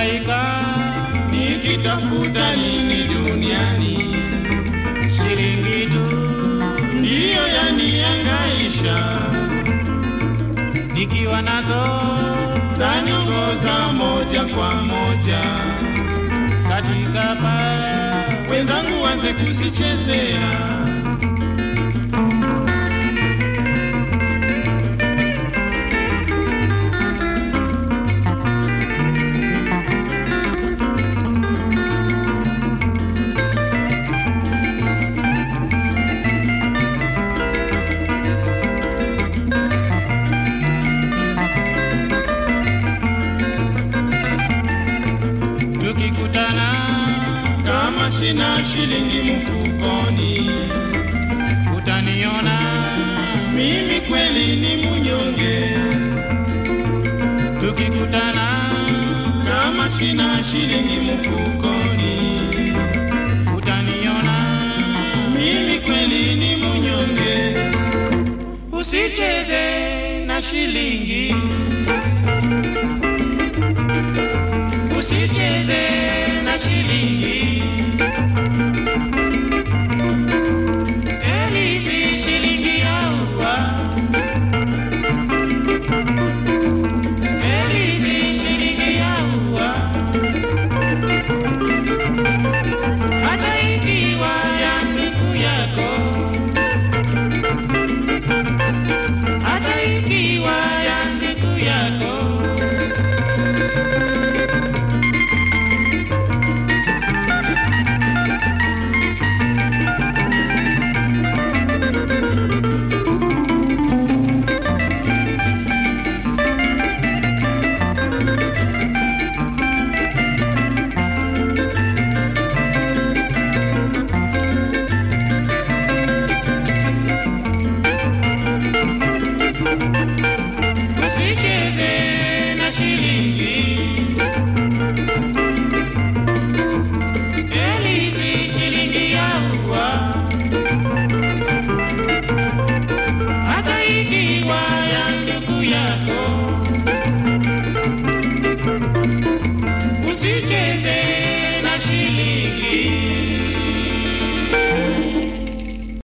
nahangaika nikitafuta nini duniani, shilingi tu. Ndiyo yaniangaisha, nikiwa nazo zaniongoza moja kwa moja, katika pa wenzangu waze kuzichezea. Tukikutana Kama sina shilingi mfukoni, utaniona mimi kweli ni munyonge. tukikutana Kama sina shilingi mfukoni, utaniona mimi kweli ni munyonge. Usicheze na shilingi, na